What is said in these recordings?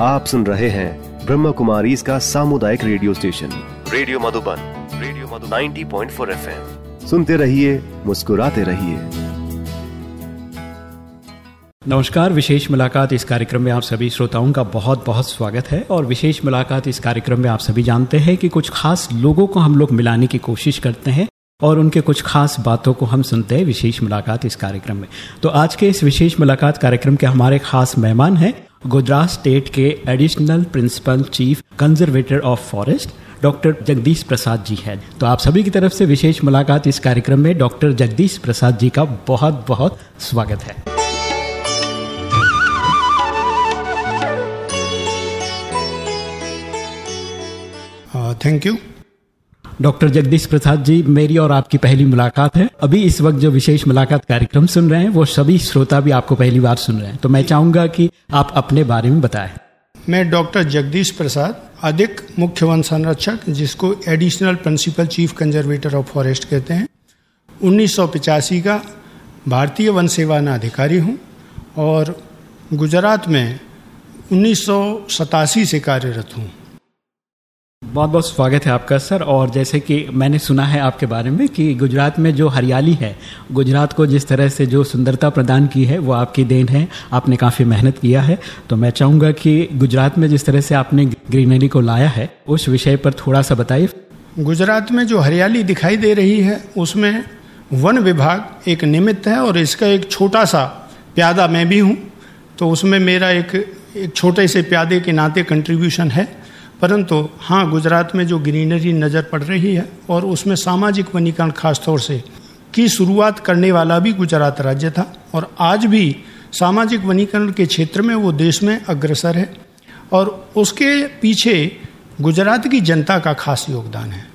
आप सुन रहे हैं ब्रह्म कुमारी इसका सामुदायिक radio station. Radio Madhuban radio Madhuban. 90.4 FM. सुनते रहिए मुस्कुराते रहिए। नमस्कार विशेष मुलाकात इस कार्यक्रम में आप सभी श्रोताओं का बहुत बहुत स्वागत है और विशेष मुलाकात इस कार्यक्रम में आप सभी जानते हैं कि कुछ खास लोगों को हम लोग मिलाने की कोशिश करते हैं और उनके कुछ खास बातों को हम सुनते हैं विशेष मुलाकात इस कार्यक्रम में। तो आज के इस विशेष मुलाकात कार्यक्रम के हमारे खास मेहमान हैं गुजरात स्टेट के additional principal chief conservator of forest doctor Jagdish Prasad ji हैं। तो आप सभी की तरफ़ से विशेष मुलाकात इस कार्यक्रम में डॉक्टर जगदीश प्रसाद जी का बहुत बहुत स्वागत है। Thank you doctor Jagdish Prasad ji, मेरी और आपकी पहली मुलाकात है। अभी इस वक्त जो विशेष मुलाकात कार्यक्रम सुन रहे हैं, वो सभी श्रोता भी आपको पहली बार सुन रहे हैं। तो मैं चाहूँगा कि आप अपने बारे में बताएँ। मैं डॉक्टर जगदीश प्रसाद, अधिक मुख्य वन संरक्षक, जिसको additional principal chief conservator of forest कहते हैं। उन्नीस का भारतीय वन सेवा अधिकारी हूँ और गुजरात में उन्नीस सौ सतासी से कार्यरत हूँ। बहुत बहुत स्वागत है आपका, सर। और जैसे कि मैंने सुना है आपके बारे में कि गुजरात में जो हरियाली है, गुजरात को जिस तरह से जो सुंदरता प्रदान की है, वो आपकी देन है। आपने काफ़ी मेहनत किया है। तो मैं चाहूँगा कि गुजरात में जिस तरह से आपने ग्रीनरी को लाया है, उस विषय पर थोड़ा सा बताइए। गुजरात में जो हरियाली दिखाई दे रही है, उसमें वन विभाग एक निमित्त है और इसका एक छोटा सा प्यादा मैं भी हूँ। तो उसमें मेरा एक एक छोटे से प्यादे के नाते कंट्रीब्यूशन है। परंतु हाँ गुजरात में जो ग्रीनरी नज़र पड़ रही है और उसमें सामाजिक वनीकरण खासतौर से की शुरुआत करने वाला भी गुजरात राज्य था और आज भी सामाजिक वनीकरण के क्षेत्र में वो देश में अग्रसर है और उसके पीछे गुजरात की जनता का खास योगदान है।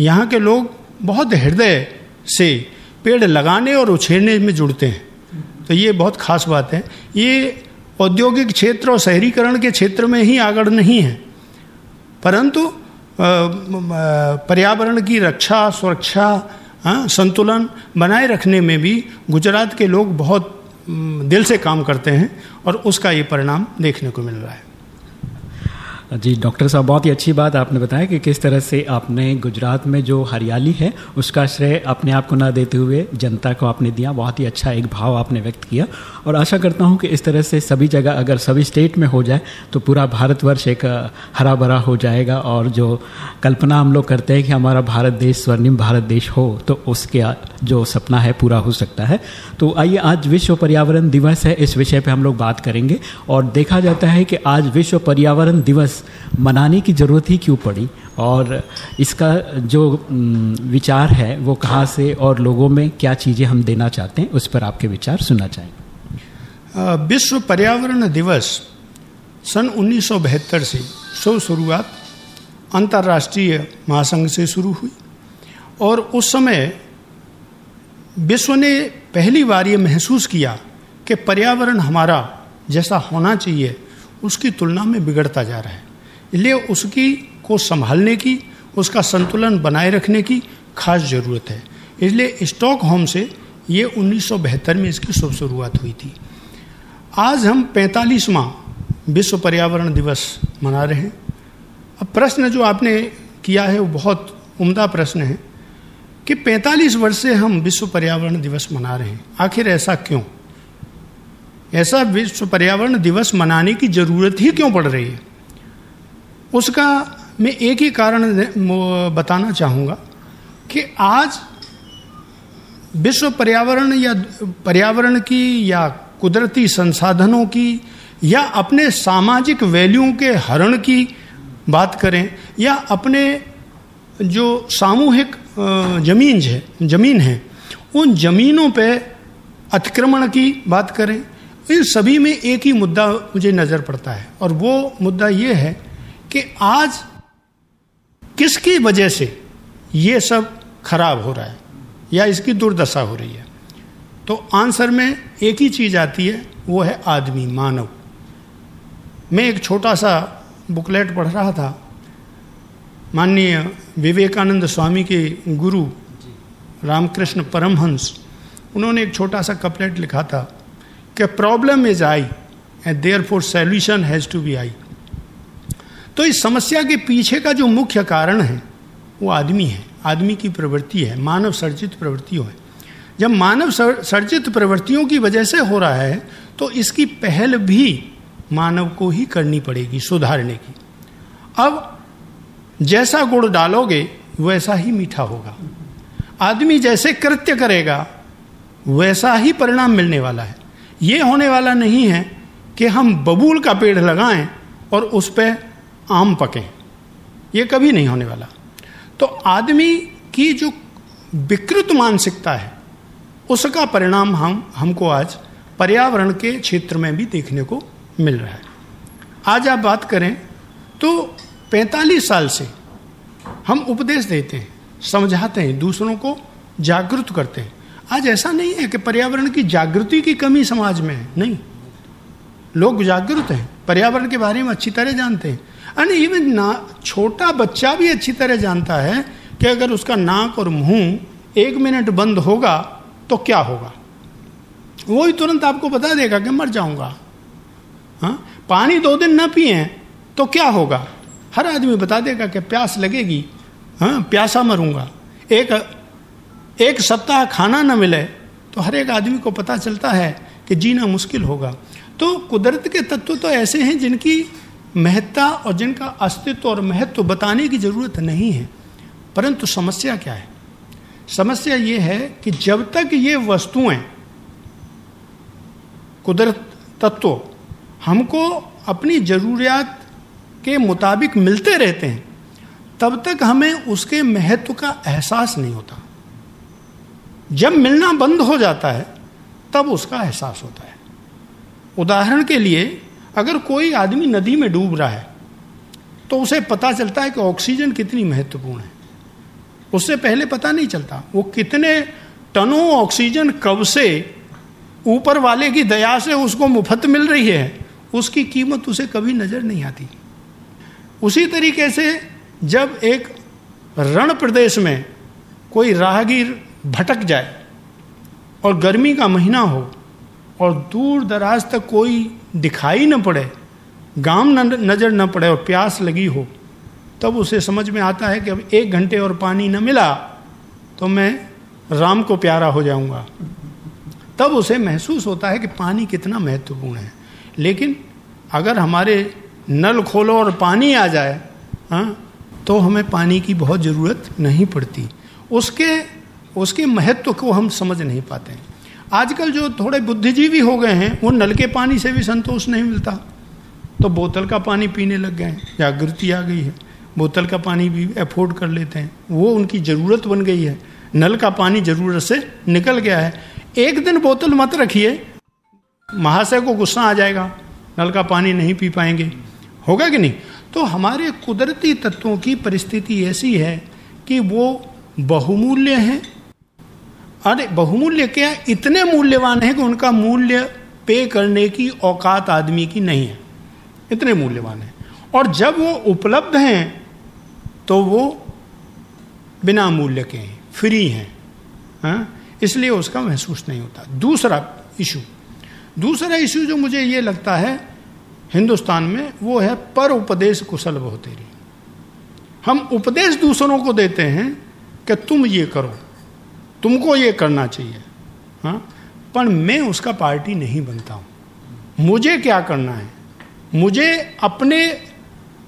यहाँ के लोग बहुत हृदय से पेड़ लगाने और उछेरने में जुड़ते हैं। तो ये बहुत खास बात है। ये औद्योगिक क्षेत्र और शहरीकरण के क्षेत्र में ही आगड़ नहीं है। परंतु पर्यावरण की रक्षा, सुरक्षा संतुलन बनाए रखने में भी गुजरात के लोग बहुत दिल से काम करते हैं और उसका ये परिणाम देखने को मिल रहा है। जी, डॉक्टर साहब, बहुत ही अच्छी बात आपने बताया कि किस तरह से आपने गुजरात में जो हरियाली है, उसका श्रेय अपने आप को ना देते हुए जनता को आपने दिया। बहुत ही अच्छा एक भाव आपने व्यक्त किया। और आशा करता हूँ कि इस तरह से सभी जगह अगर सभी स्टेट में हो जाए तो पूरा भारतवर्ष एक हरा भरा हो जाएगा। और जो कल्पना हम लोग करते हैं कि हमारा भारत देश, स्वर्णिम भारत देश हो तो उसके जो सपना है, पूरा हो सकता है। तो आइए, आज विश्व पर्यावरण दिवस है, इस विषय पर हम लोग बात करेंगे। और देखा जाता है कि आज विश्व पर्यावरण दिवस मनाने की ज़रूरत ही क्यों पड़ी? और इसका जो विचार है, वो कहाँ से और लोगों में क्या चीज़ें हम देना चाहते हैं, उस पर आपके विचार सुनना चाहेंगे विश्व पर्यावरण दिवस सन उन्नीस सौ बहत्तर से शुरुआत अंतर्राष्ट्रीय महासंघ से शुरू हुई। और उस समय विश्व ने पहली बार ये महसूस किया कि पर्यावरण हमारा जैसा होना चाहिए, उसकी तुलना में बिगड़ता जा रहा है। इसलिए उसकी को संभालने की, उसका संतुलन बनाए रखने की खास ज़रूरत है। इसलिए स्टॉक होम से ये उन्नीस सौ बहत्तर में इसकी शुभ शुरुआत हुई थी। आज हम पैंतालीसवां विश्व पर्यावरण दिवस मना रहे हैं। अब प्रश्न जो आपने किया है, वो बहुत उम्दा प्रश्न है कि 45 वर्ष से हम विश्व पर्यावरण दिवस मना रहे हैं। आखिर ऐसा क्यों? ऐसा विश्व पर्यावरण दिवस मनाने की ज़रूरत ही क्यों पड़ रही है? उसका मैं एक ही कारण बताना चाहूँगा कि आज विश्व पर्यावरण या पर्यावरण की या कुदरती संसाधनों की या अपने सामाजिक वैल्यू के हरण की बात करें या अपने जो सामूहिक ज़मीन है ज़मीन है, उन जमीनों पे अतिक्रमण की बात करें, इन सभी में एक ही मुद्दा मुझे नज़र पड़ता है और वो मुद्दा ये है कि आज किसकी वजह से ये सब खराब हो रहा है या इसकी दुर्दशा हो रही है। तो आंसर में एक ही चीज़ आती है, वो है आदमी, मानव। मैं एक छोटा सा बुकलेट पढ़ रहा था। माननीय विवेकानंद स्वामी के गुरु रामकृष्ण परमहंस, उन्होंने एक छोटा सा कपलेट लिखा था कि problem is I and therefore solution has to be I. तो इस समस्या के पीछे का जो मुख्य कारण है, वो आदमी है, आदमी की प्रवृत्ति है, मानव सर्जित प्रवृत्ति है। जब मानव सर्जित प्रवृत्तियों की वजह से हो रहा है तो इसकी पहल भी मानव को ही करनी पड़ेगी, सुधारने की। अब जैसा गुड़ डालोगे, वैसा ही मीठा होगा। आदमी जैसे कृत्य करेगा, वैसा ही परिणाम मिलने वाला है। ये होने वाला नहीं है कि हम बबूल का पेड़ लगाएँ और उस पर आम पकें। ये कभी नहीं होने वाला। तो आदमी की जो विकृत मानसिकता है उसका परिणाम हम, हमको आज पर्यावरण के क्षेत्र में भी देखने को मिल रहा है। आज आप बात करें तो 45 साल से हम उपदेश देते हैं, समझाते हैं, दूसरों को जागृत करते हैं। आज ऐसा नहीं है कि पर्यावरण की जागृति की कमी समाज में है, नहीं। लोग जागरूक हैं, पर्यावरण के बारे में अच्छी तरह जानते हैं। एंड इवन ना, छोटा बच्चा भी अच्छी तरह जानता है कि अगर उसका नाक और मुँह एक मिनट बंद होगा तो क्या होगा? वो ही तुरंत आपको बता देगा कि मर जाऊँगा। हाँ? पानी दो दिन ना पिए तो क्या होगा? हर आदमी बता देगा कि प्यास लगेगी हाँ? प्यासा मरूँगा। एक एक सप्ताह खाना न मिले तो हर एक आदमी को पता चलता है कि जीना मुश्किल होगा। तो कुदरत के तत्व तो ऐसे हैं जिनकी महत्ता और जिनका अस्तित्व और महत्व बताने की ज़रूरत नहीं है। परंतु समस्या क्या है? समस्या ये है कि जब तक ये वस्तुएँ कुदरत तत्व हमको अपनी जरूरियात के मुताबिक मिलते रहते हैं, तब तक हमें उसके महत्व का एहसास नहीं होता। जब मिलना बंद हो जाता है, तब उसका एहसास होता है। उदाहरण के लिए, अगर कोई आदमी नदी में डूब रहा है तो उसे पता चलता है कि ऑक्सीजन कितनी महत्वपूर्ण है। उससे पहले पता नहीं चलता। वो कितने टनों ऑक्सीजन कब से ऊपर वाले की दया से उसको मुफ़्त मिल रही है, उसकी कीमत उसे कभी नज़र नहीं आती। उसी तरीके से जब एक रण प्रदेश में कोई राहगीर भटक जाए और गर्मी का महीना हो और दूर दराज तक कोई दिखाई न पड़े, गाँव नज़र न पड़े और प्यास लगी हो तब उसे समझ में आता है कि अब एक घंटे और पानी न मिला तो मैं राम को प्यारा हो जाऊँगा। तब उसे महसूस होता है कि पानी कितना महत्वपूर्ण है। लेकिन अगर हमारे नल खोलो और पानी आ जाए हाँ तो हमें पानी की बहुत ज़रूरत नहीं पड़ती। उसके उसके महत्व को हम समझ नहीं पाते हैं। आजकल जो थोड़े बुद्धिजीवी हो गए हैं, वो नल के पानी से भी संतोष नहीं मिलता। तो बोतल का पानी पीने लग गए जागृति आ गई है। बोतल का पानी भी अफोर्ड कर लेते हैं। वो उनकी ज़रूरत बन गई है। नल का पानी ज़रूरत से निकल गया है। एक दिन बोतल मत रखिए। महाशय को गुस्सा आ जाएगा। नल का पानी नहीं पी पाएँगे। होगा कि नहीं? तो हमारे कुदरती तत्वों की परिस्थिति ऐसी है कि वो बहुमूल्य हैं। अरे, बहुमूल्य क्या? इतने मूल्यवान हैं कि उनका मूल्य पे करने की औकात आदमी की नहीं है। इतने मूल्यवान हैं। और जब वो उपलब्ध हैं तो वो बिना मूल्य के हैं फ्री हैं हाँ? इसलिए उसका महसूस नहीं होता। दूसरा इशू दूसरा इशू जो मुझे ये लगता है हिंदुस्तान में, वो है पर उपदेश कुशल बहुतेरी हम उपदेश दूसरों को देते हैं कि तुम ये करो, तुमको ये करना चाहिए हाँ? पर मैं उसका पार्टी नहीं बनता हूँ। मुझे क्या करना है? मुझे अपने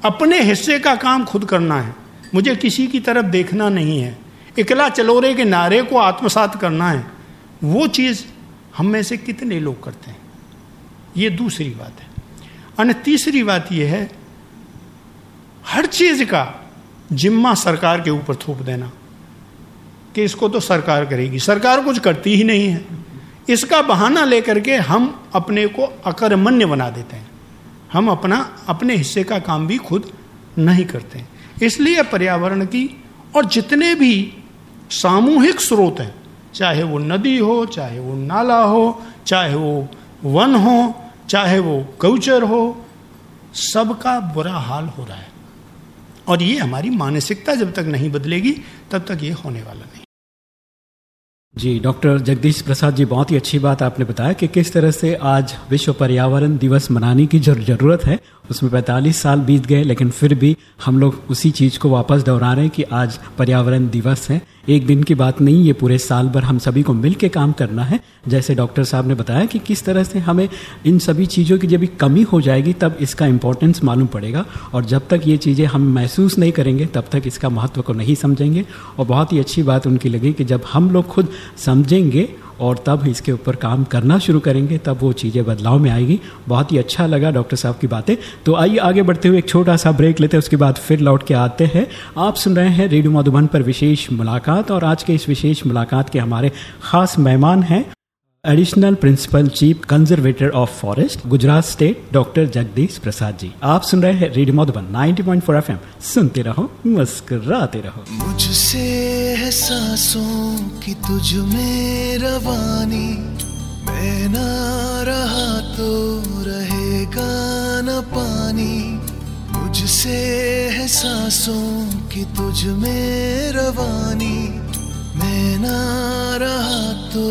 अपने हिस्से का काम खुद करना है। मुझे किसी की तरफ़ देखना नहीं है। इकला चलोरे के नारे को आत्मसात करना है। वो चीज़ हम में से कितने लोग करते हैं? ये दूसरी बात है। और तीसरी बात यह है, हर चीज़ का जिम्मा सरकार के ऊपर थोप देना। कि इसको तो सरकार करेगी। सरकार कुछ करती ही नहीं है। इसका बहाना लेकर के हम अपने को अकर्मण्य बना देते हैं। हम अपना, अपने हिस्से का काम भी खुद नहीं करते इसलिए पर्यावरण की और जितने भी सामूहिक स्रोत हैं, चाहे वो नदी हो, चाहे वो नाला हो, चाहे वो वन हो, चाहे वो गौचर हो, सबका बुरा हाल हो रहा है। और ये हमारी मानसिकता जब तक नहीं बदलेगी, तब तक ये होने वाला नहीं। जी, डॉक्टर जगदीश प्रसाद जी, बहुत ही अच्छी बात आपने बताया कि किस तरह से आज विश्व पर्यावरण दिवस मनाने की ज़रूरत है। उसमें 45 साल बीत गए, लेकिन फिर भी हम लोग उसी चीज़ को वापस दोहरा रहे हैं कि आज पर्यावरण दिवस है। एक दिन की बात नहीं, ये पूरे साल भर हम सभी को मिल के काम करना है। जैसे डॉक्टर साहब ने बताया कि किस तरह से हमें इन सभी चीज़ों की जब कमी हो जाएगी, तब इसका इम्पोर्टेंस मालूम पड़ेगा। और जब तक ये चीज़ें हम महसूस नहीं करेंगे, तब तक इसका महत्व को नहीं समझेंगे। और बहुत ही अच्छी बात उनकी लगी कि जब हम लोग खुद समझेंगे और तब इसके ऊपर काम करना शुरू करेंगे, तब वो चीज़ें बदलाव में आएगी। बहुत ही अच्छा लगा डॉक्टर साहब की बातें। तो आइए आगे बढ़ते हुए एक छोटा सा ब्रेक लेते हैं, उसके बाद फिर लौट के आते हैं। आप सुन रहे हैं रेडियो मधुबन पर विशेष मुलाकात और आज के इस विशेष मुलाकात के हमारे खास मेहमान हैं। Additional principal chief conservator of forest Gujarat state doctor Jagdish Prasad ji आप सुन रहे हैं रेडियो मधुबन 90.4 एफएम। सुनते रहो, मुस्कुराते रहो। मुझसे है की तुझ में रवानी। मैं ना रहा तो रहेगा न पानी। मुझसे है सांसों की तुझ में रवानी। मैं ना रहा तो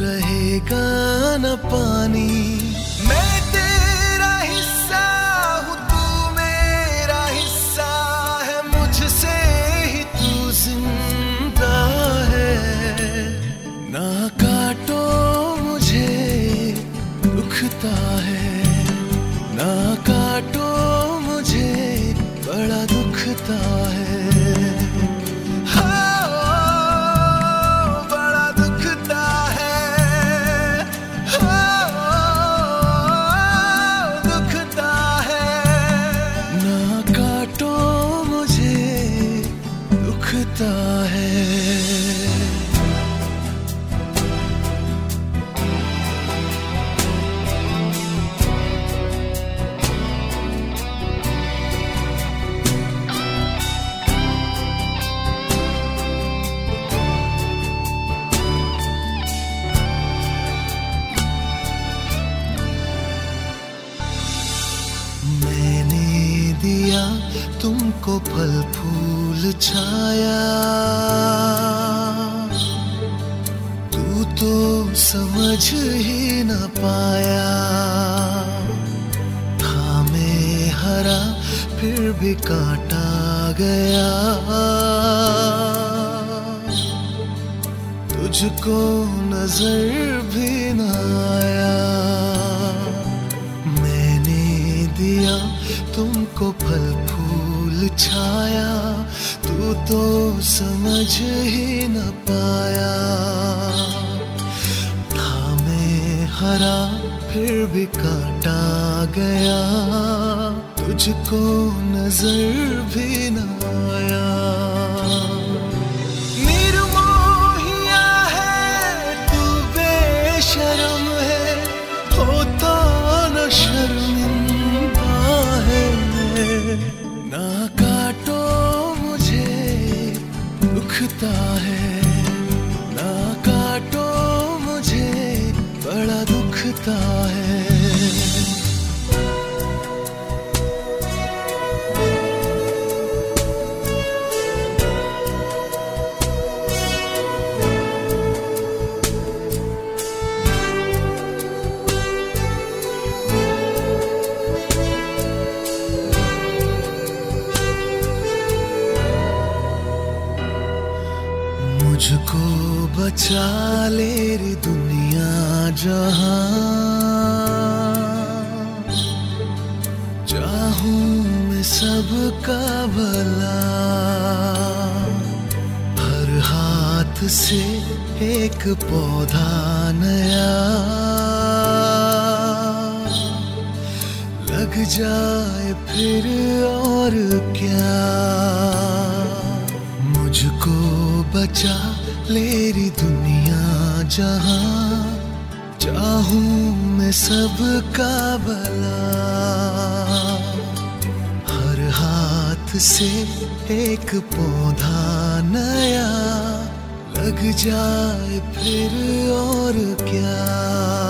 रहेगा न पानी। मैं तुमको फल फूल छाया। तू तो समझ ही न पाया। था मैं हरा, फिर भी काटा गया। तुझको नज़र भी न आया। मैंने दिया तुमको फल छाया, तू तो समझ ही न पाया। था मैं हरा, फिर भी काटा गया। तुझको नज़र भी न ना काटो मुझे दुखता है। ना काटो मुझे बड़ा दुखता है। दुनिया जहाँ चाहूँ मैं सबका भला। हर हाथ से एक पौधा नया। लग जाए फिर और क्या। मुझको बचा ले री दुनिया जहा चाहू मैं सबका भला। हर हाथ से एक पौधा नया लग जाए फिर और क्या।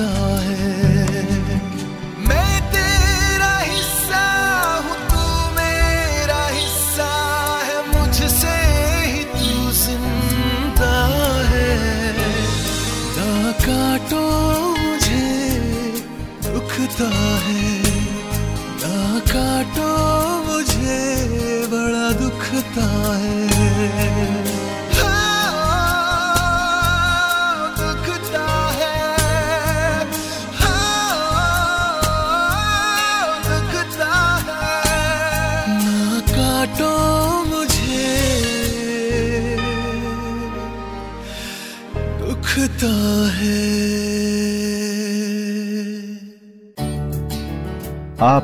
दुखता है।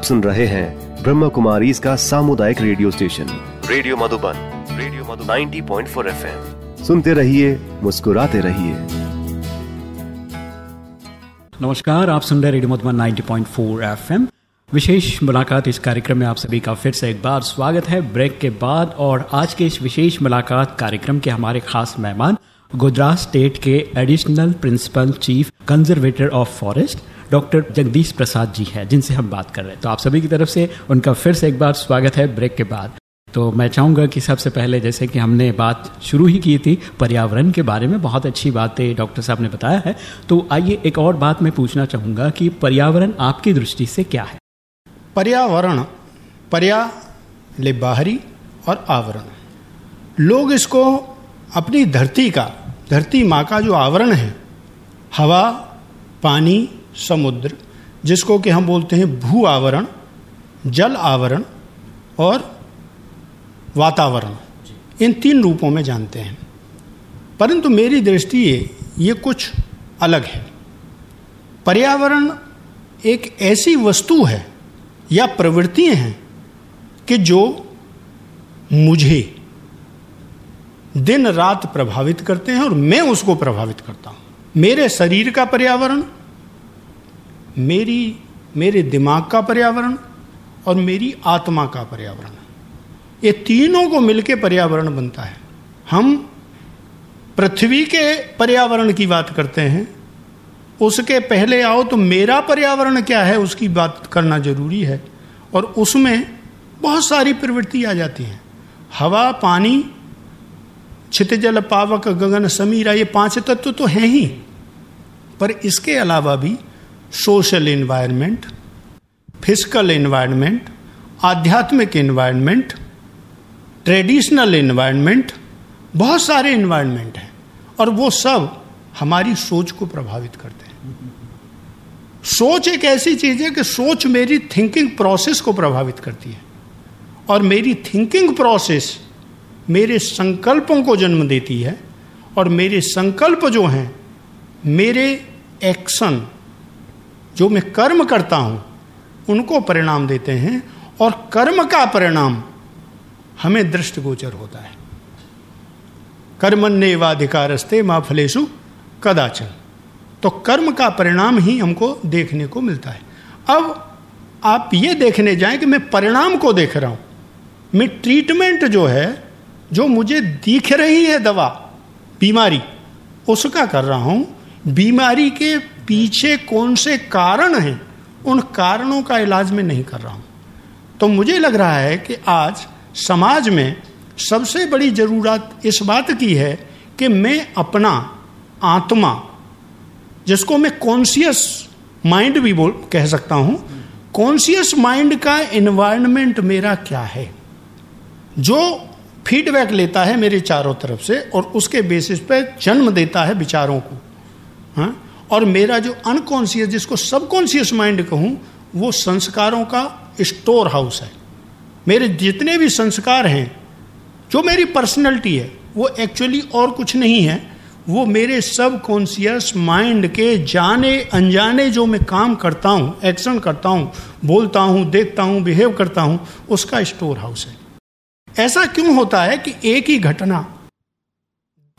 सुन रहे हैं ब्रह्म कुमारी इसका सामुदायिक radio station. Radio Madhuban radio Madhu 90.4 FM. सुनते रहिए मुस्कुराते रहिए। नमस्कार आप सुन रहे रेडियो मधुबन 90.4 एफएम। विशेष मुलाकात इस कार्यक्रम में आप सभी का फिर से एक बार स्वागत है। ब्रेक के बाद और आज के इस विशेष मुलाकात कार्यक्रम के हमारे खास मेहमान गुजरात स्टेट के additional principal chief conservator of forest doctor Jagdish Prasad ji हैं, जिनसे हम बात कर रहे हैं। तो आप सभी की तरफ़ से उनका फिर से एक बार स्वागत है ब्रेक के बाद। तो मैं चाहूँगा कि सबसे पहले जैसे कि हमने बात शुरू ही की थी, पर्यावरण के बारे में, बहुत अच्छी बातें डॉक्टर साहब ने बताया है। तो आइए एक और बात मैं पूछना चाहूँगा कि पर्यावरण आपकी दृष्टि से क्या है? पर्यावरण, पर्या ले बाहरी और आवरण। लोग इसको अपनी धरती का, धरती माँ का जो आवरण है, हवा, पानी समुद्र, जिसको कि हम बोलते हैं भू आवरण, जल आवरण और वातावरण। इन तीन रूपों में जानते हैं। परंतु मेरी दृष्टि ये ये कुछ अलग है। पर्यावरण एक ऐसी वस्तु है या प्रवृत्तियाँ हैं कि जो मुझे दिन रात प्रभावित करते हैं और मैं उसको प्रभावित करता हूँ। मेरे शरीर का पर्यावरण मेरी, मेरे दिमाग का पर्यावरण और मेरी आत्मा का पर्यावरण। ये तीनों को मिलकर पर्यावरण बनता है। हम पृथ्वी के पर्यावरण की बात करते हैं। उसके पहले आओ तो मेरा पर्यावरण क्या है, उसकी बात करना ज़रूरी है। और उसमें बहुत सारी प्रवृत्ति आ जाती हैं। हवा, पानी छितजल पावक, गगन, समीरा, ये पाँच तत्व तो हैं ही। पर इसके अलावा भी सोशल इन्वायरमेंट फ़िज़िकल इन्वायरमेंट आध्यात्मिक इन्वायरमेंट ट्रेडिशनल इन्वायरमेंट बहुत सारे इन्वायरमेंट हैं और वो सब हमारी सोच को प्रभावित करते हैं। सोच एक ऐसी चीज़ है कि सोच मेरी थिंकिंग प्रोसेस को प्रभावित करती है और मेरी थिंकिंग प्रोसेस मेरे संकल्पों को जन्म देती है और मेरे संकल्प जो हैं, मेरे एक्शन जो मैं कर्म करता हूँ, उनको परिणाम देते हैं और कर्म का परिणाम हमें दृष्टिगोचर होता है। कर्मण्यवाधिकारस्ते माँ फलेशु कदाचन। तो कर्म का परिणाम ही हमको देखने को मिलता है। अब आप ये देखने जाएँ कि मैं परिणाम को देख रहा हूँ। मैं ट्रीटमेंट जो है, जो मुझे दिख रही है दवा, बीमारी, उसका कर रहा हूँ। बीमारी के पीछे कौन से कारण हैं, उन कारणों का इलाज मैं नहीं कर रहा हूँ। तो मुझे लग रहा है कि आज समाज में सबसे बड़ी ज़रूरत इस बात की है कि मैं अपना आत्मा, जिसको मैं कॉन्सियस माइंड भी बोल, कह सकता हूँ कॉन्सियस माइंड का एनवायरनमेंट मेरा क्या है? जो फीडबैक लेता है मेरे चारों तरफ़ से और उसके बेसिस पर जन्म देता है विचारों को। हाँ? और मेरा जो अनकॉन्सियस जिसको सबकॉन्सियस माइंड कहूँ, वो संस्कारों का स्टोर हाउस है। मेरे जितने भी संस्कार हैं, जो मेरी पर्सनैलिटी है, वो एक्चुअली और कुछ नहीं है। वो मेरे सब कॉन्सियस माइंड के जाने, अनजाने जो मैं काम करता हूँ एक्शन करता हूँ, बोलता हूँ, देखता हूँ बिहेव करता हूँ, उसका स्टोर हाउस है। ऐसा क्यों होता है कि एक ही घटना,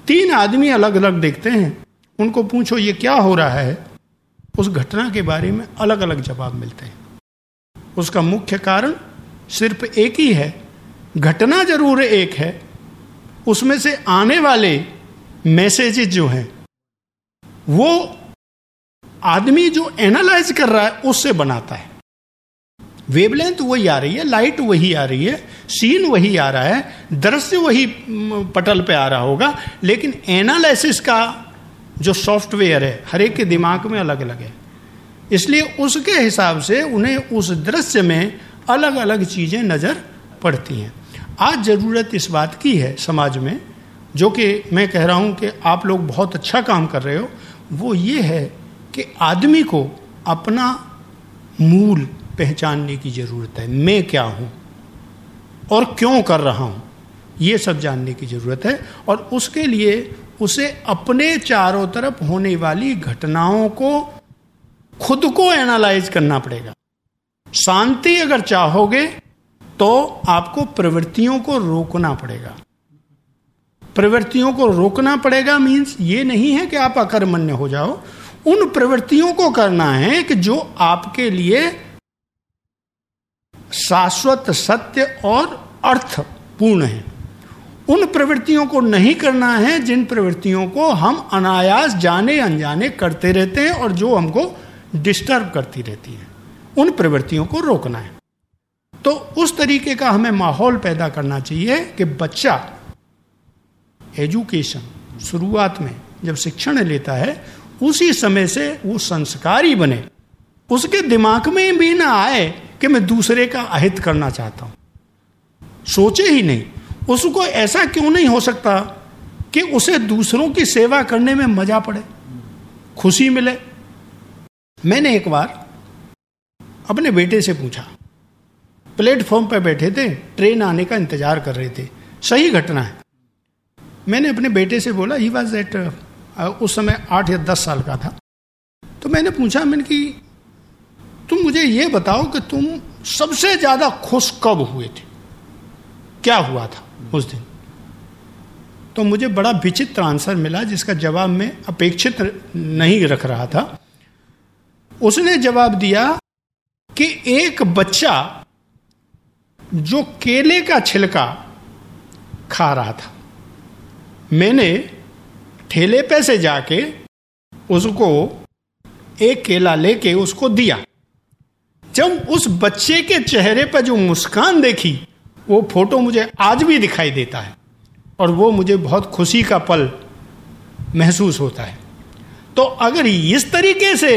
तीन आदमी अलग अलग देखते हैं उनको पूछो, ये क्या हो रहा है? उस घटना के बारे में अलग अलग जवाब मिलते हैं। उसका मुख्य कारण सिर्फ़ एक ही है। घटना ज़रूर एक है। उसमें से आने वाले मैसेजेस जो हैं, वो आदमी जो एनालाइज कर रहा है, उससे बनाता है। वेवलेंथ वही आ रही है लाइट वही आ रही है सीन वही आ रहा है, दृश्य वही पटल पे आ रहा होगा, लेकिन एनालिसिस का जो सॉफ्टवेयर है, हर एक के दिमाग में अलग अलग है। इसलिए उसके हिसाब से उन्हें उस दृश्य में अलग अलग चीज़ें नज़र पड़ती हैं। आज ज़रूरत इस बात की है समाज में, जो कि मैं कह रहा हूँ कि आप लोग बहुत अच्छा काम कर रहे हो, वो ये है कि आदमी को अपना मूल पहचानने की ज़रूरत है, मैं क्या हूँ और क्यों कर रहा हूँ, ये सब जानने की ज़रूरत है। और उसके लिए उसे अपने चारों तरफ़ होने वाली घटनाओं को खुद को एनालाइज करना पड़ेगा। शांति अगर चाहोगे तो आपको प्रवृत्तियों को रोकना पड़ेगा। प्रवृत्तियों को रोकना पड़ेगा मीन्स ये नहीं है कि आप अकर्मण्य हो जाओ। उन प्रवृत्तियों को करना है कि जो आपके लिए शाश्वत, सत्य और अर्थ पूर्ण है। उन प्रवृत्तियों को नहीं करना है जिन प्रवृत्तियों को हम अनायास जाने अनजाने करते रहते हैं और जो हमको डिस्टर्ब करती रहती है। उन प्रवृत्तियों को रोकना है। तो उस तरीके का हमें माहौल पैदा करना चाहिए कि बच्चा एजुकेशन शुरुआत में जब शिक्षण लेता है, उसी समय से वो संस्कारी बने। उसके दिमाग में भी ना आए कि मैं दूसरे का अहित करना चाहता हूँ। सोचे ही नहीं। उसको ऐसा क्यों नहीं हो सकता कि उसे दूसरों की सेवा करने में मज़ा पड़े, खुशी मिले? मैंने एक बार अपने बेटे से पूछा। प्लेटफॉर्म पर बैठे थे, ट्रेन आने का इंतज़ार कर रहे थे। सही घटना है। मैंने अपने बेटे से बोला ही वॉज़ एट उस समय आठ या दस साल का था। तो मैंने पूछा, मैंने कि तुम मुझे ये बताओ कि तुम सबसे ज़्यादा खुश कब हुए थे? क्या हुआ था? उस दिन। तो मुझे बड़ा विचित्र आंसर मिला जिसका जवाब मैं अपेक्षित नहीं रख रहा था। उसने जवाब दिया कि एक बच्चा जो केले का छिलका खा रहा था। मैंने ठेले पे से जाके उसको एक केला लेके उसको दिया। जब उस बच्चे के चेहरे पर जो मुस्कान देखी वो फ़ोटो मुझे आज भी दिखाई देता है और वो मुझे बहुत खुशी का पल महसूस होता है। तो अगर इस तरीके से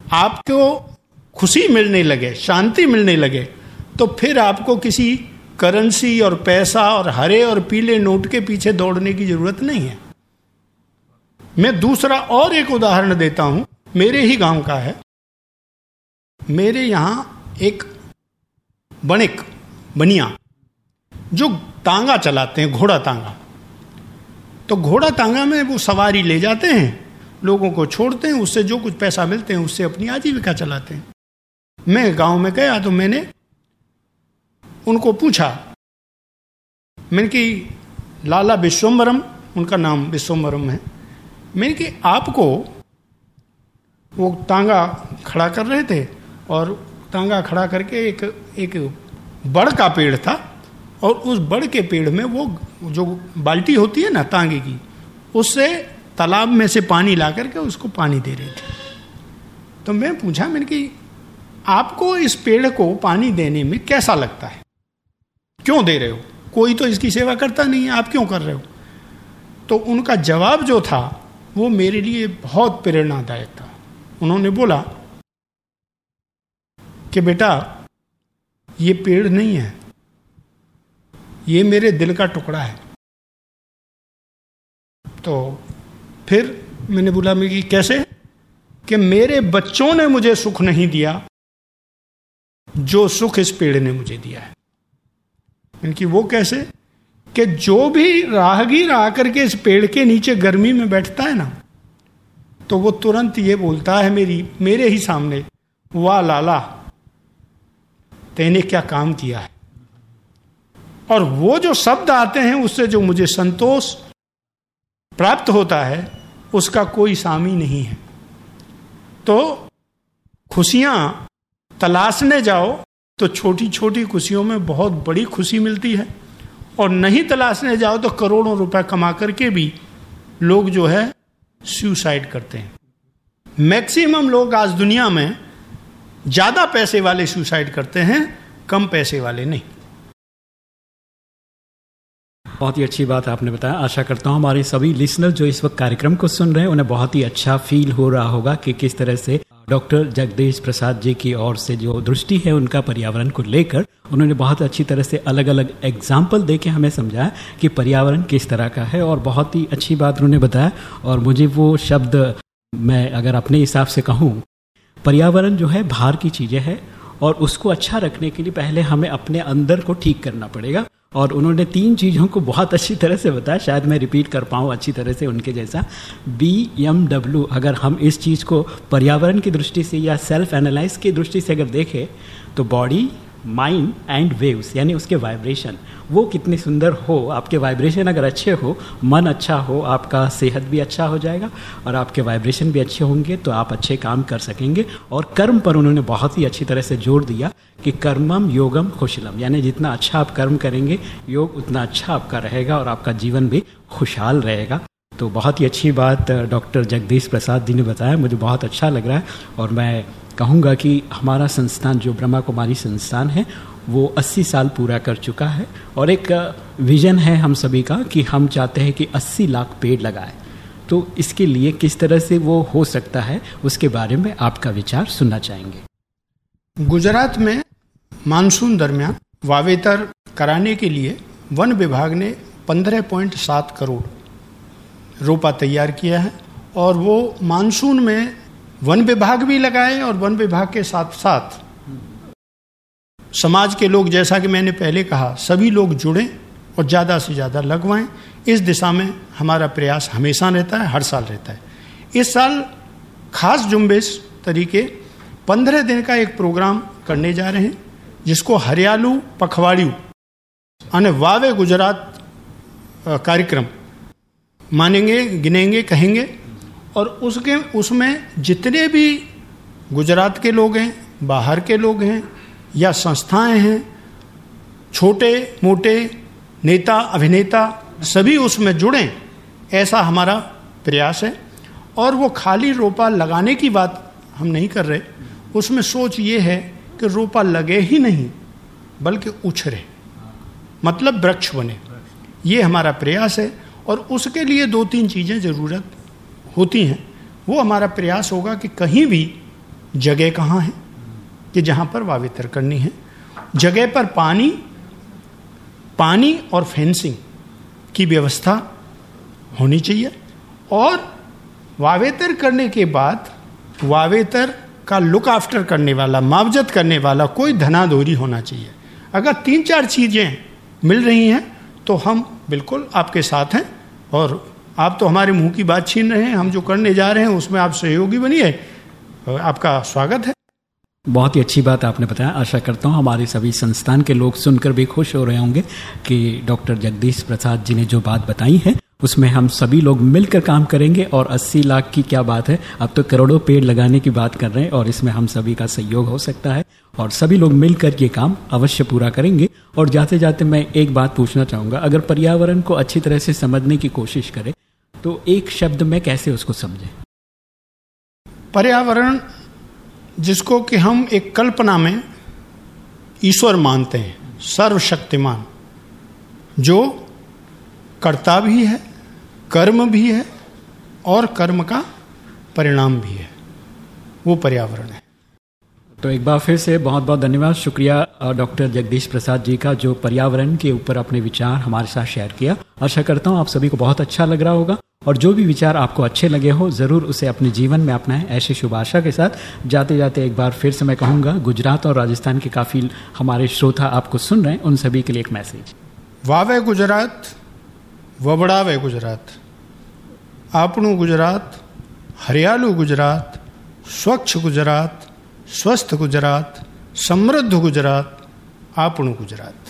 आपको खुशी मिलने लगे, शांति मिलने लगे तो फिर आपको किसी करेंसी और पैसा और हरे और पीले नोट के पीछे दौड़ने की ज़रूरत नहीं है। मैं दूसरा और एक उदाहरण देता हूँ। मेरे ही गाँव का है। मेरे यहाँ एक बणिक बनिया, जो तांगा चलाते हैं, घोड़ा तांगा। तो घोड़ा तांगा में वो सवारी ले जाते हैं, लोगों को छोड़ते हैं, उससे जो कुछ पैसा मिलते हैं, उससे अपनी आजीविका चलाते हैं। मैं गाँव में गया तो मैंने उनको पूछा, मैंने कि लाला विश्वम्बरम उनका नाम विश्वम्बरम है, मैंने कि आपको वो तांगा खड़ा कर रहे थे? और तांगा खड़ा करके एक एक बड़ का पेड़ था और उस बड़ के पेड़ में वो जो बाल्टी होती है ना तांगे की, उससे तालाब में से पानी ला करके उसको पानी दे रहे थे। तो मैं पूछा, मैंने कि आपको इस पेड़ को पानी देने में कैसा लगता है? क्यों दे रहे हो? कोई तो इसकी सेवा करता नहीं है, आप क्यों कर रहे हो? तो उनका जवाब जो था, वो मेरे लिए बहुत प्रेरणादायक था। उन्होंने बोला कि बेटा ये पेड़ नहीं है। ये मेरे दिल का टुकड़ा है। तो फिर मैंने बोला मेरी कैसे? कि मेरे बच्चों ने मुझे सुख नहीं दिया, जो सुख इस पेड़ ने मुझे दिया है। इनकी वो कैसे? कि जो भी राहगीर आकर के इस पेड़ के नीचे गर्मी में बैठता है ना तो वो तुरंत ये बोलता है मेरी, मेरे ही सामने, वाह लाला तेने क्या काम किया है? और वो जो शब्द आते हैं, उससे जो मुझे संतोष प्राप्त होता है, उसका कोई सामी नहीं है। तो खुशियाँ तलाशने जाओ तो छोटी छोटी खुशियों में बहुत बड़ी खुशी मिलती है। और नहीं तलाशने जाओ तो करोड़ों रुपए कमा करके भी लोग जो है सुसाइड करते हैं। मैक्सिमम लोग आज दुनिया में ज़्यादा पैसे वाले सुसाइड करते हैं, कम पैसे वाले नहीं। बहुत ही अच्छी बात आपने बताया। आशा करता हूँ हमारे सभी लिसनर जो इस वक्त कार्यक्रम को सुन रहे हैं, उन्हें बहुत ही अच्छा फील हो रहा होगा कि किस तरह से डॉक्टर जगदीश प्रसाद जी की ओर से जो दृष्टि है, उनका पर्यावरण को लेकर उन्होंने बहुत अच्छी तरह से अलग अलग एग्ज़ाम्पल दे के हमें समझाया कि पर्यावरण किस तरह का है और बहुत ही अच्छी बात उन्होंने बताया। और मुझे वो शब्द मैं अगर अपने हिसाब से कहूँ पर्यावरण जो है बाहर की चीज़ें हैं और उसको अच्छा रखने के लिए पहले हमें अपने अंदर को ठीक करना पड़ेगा। और उन्होंने तीन चीज़ों को बहुत अच्छी तरह से बताया, शायद मैं रिपीट कर पाऊँ अच्छी तरह से उनके जैसा। बी एम डब्ल्यू अगर हम इस चीज़ को पर्यावरण की दृष्टि से या सेल्फ एनालाइज की दृष्टि से अगर देखें तो बॉडी माइंड एंड वेव्स यानी उसके वाइब्रेशन वो कितने सुंदर हो, आपके वाइब्रेशन अगर अच्छे हो, मन अच्छा हो, आपका सेहत भी अच्छा हो जाएगा और आपके वाइब्रेशन भी अच्छे होंगे तो आप अच्छे काम कर सकेंगे। और कर्म पर उन्होंने बहुत ही अच्छी तरह से ज़ोर दिया कि कर्मम योगम खुशलम यानी जितना अच्छा आप कर्म करेंगे, योग उतना अच्छा आपका रहेगा और आपका जीवन भी खुशहाल रहेगा। तो बहुत ही अच्छी बात, डॉक्टर जगदीश प्रसाद जी ने बताया, मुझे बहुत अच्छा लग रहा है और मैं कहूँगा कि हमारा संस्थान, जो ब्रह्मा कुमारी संस्थान है, वो 80 साल पूरा कर चुका है और एक विज़न है हम सभी का कि हम चाहते हैं कि 80 लाख पेड़ लगाए। तो इसके लिए किस तरह से वो हो सकता है, उसके बारे में आपका विचार सुनना चाहेंगे। गुजरात में मानसून दरमियान वावेतर कराने के लिए वन विभाग ने 15.7 करोड़ रोपा तैयार किया है और वो मानसून में वन विभाग भी लगाए और वन विभाग के साथ साथ समाज के लोग, जैसा कि मैंने पहले कहा, सभी लोग जुड़ें और ज़्यादा से ज़्यादा लगवाएँ। इस दिशा में हमारा प्रयास हमेशा रहता है, हर साल रहता है। इस साल खास जुम्बेश तरीके पंद्रह दिन का एक प्रोग्राम करने जा रहे हैं, जिसको हरियालू पखवाड़ियों यानी वावे गुजरात कार्यक्रम मानेंगे, गिनेंगे, कहेंगे। और उसके, उसमें जितने भी गुजरात के लोग हैं, बाहर के लोग हैं, या संस्थाएँ हैं, छोटे, मोटे, नेता, अभिनेता, सभी उसमें जुड़ें, ऐसा हमारा प्रयास है। और वो खाली रोपा लगाने की बात हम नहीं कर रहे, उसमें सोच ये है कि रोपा लगे ही नहीं, बल्कि उछरे। मतलब वृक्ष बने। ये हमारा प्रयास है, और उसके लिए दो तीन चीज़ें ज़रूरत होती हैं, वो हमारा प्रयास होगा कि कहीं भी जगह कहाँ है, कि जहाँ पर वावेतर करनी है। जगह पर पानी पानी और फेंसिंग की व्यवस्था होनी चाहिए। और वावेतर करने के बाद वावेतर का लुक आफ्टर करने वाला मुआवजत करने वाला कोई धनाधोरी होना चाहिए। अगर तीन चार चीज़ें मिल रही हैं तो हम बिल्कुल आपके साथ हैं और आप तो हमारे मुँह की बात छीन रहे हैं, हम जो करने जा रहे हैं, उसमें आप सहयोगी बनिए। आपका स्वागत है। बहुत ही अच्छी बात आपने बताया। आशा करता हूँ हमारे सभी संस्थान के लोग सुनकर भी खुश हो रहे होंगे कि डॉक्टर जगदीश प्रसाद जी ने जो बात बताई है, उसमें हम सभी लोग मिलकर काम करेंगे और 80 लाख की क्या बात है, अब तो करोड़ों पेड़ लगाने की बात कर रहे हैं और इसमें हम सभी का सहयोग हो सकता है और सभी लोग मिलकर ये काम अवश्य पूरा करेंगे। और जाते जाते मैं एक बात पूछना चाहूँगा, अगर पर्यावरण को अच्छी तरह से समझने की कोशिश करें तो एक शब्द में कैसे उसको समझें? पर्यावरण जिसको कि हम एक कल्पना में ईश्वर मानते हैं सर्वशक्तिमान जो कर्ता भी है कर्म भी है और कर्म का परिणाम भी है। वो पर्यावरण है। तो एक बार फिर से बहुत बहुत धन्यवाद। शुक्रिया डॉक्टर जगदीश प्रसाद जी का जो पर्यावरण के ऊपर अपने विचार हमारे साथ शेयर किया। आशा करता हूँ आप सभी को बहुत अच्छा लग रहा होगा। और जो भी विचार आपको अच्छे लगे हो ज़रूर उसे अपने जीवन में अपनाएं ऐसी शुभ आशा के साथ जाते जाते एक बार फिर से मैं कहूँगा गुजरात और राजस्थान के काफ़ी हमारे श्रोता आपको सुन रहे हैं उन सभी के लिए एक मैसेज वावे गुजरात वबड़ावे गुजरात આપણું ગુજરાત હરિયાળું ગુજરાત સ્વચ્છ ગુજરાત સ્વસ્થ ગુજરાત સમૃદ્ધ ગુજરાત આપણું ગુજરાત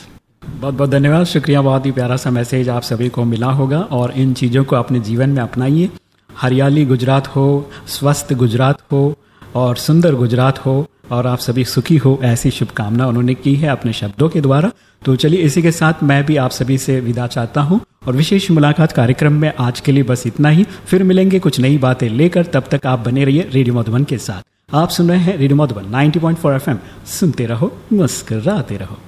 बहुत बहुत धन्यवाद। शुक्रिया, बहुत ही प्यारा सा मैसेज आप सभी को मिला होगा और इन चीज़ों को अपने जीवन में अपनाइए। हरियाली गुजरात हो, स्वस्थ गुजरात हो और सुंदर गुजरात हो और आप सभी सुखी हो, ऐसी शुभकामना उन्होंने की है अपने शब्दों के द्वारा। तो चलिए, इसी के साथ मैं भी आप सभी से विदा चाहता हूँ और विशेष मुलाकात कार्यक्रम में आज के लिए बस इतना ही। फिर मिलेंगे कुछ नई बातें लेकर। तब तक आप बने रहिए रेडियो मधुबन के साथ। आप सुन रहे हैं रेडियो मधुबन 90.4 एफएम। सुनते रहो, मुस्कराते रहो।